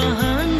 bahan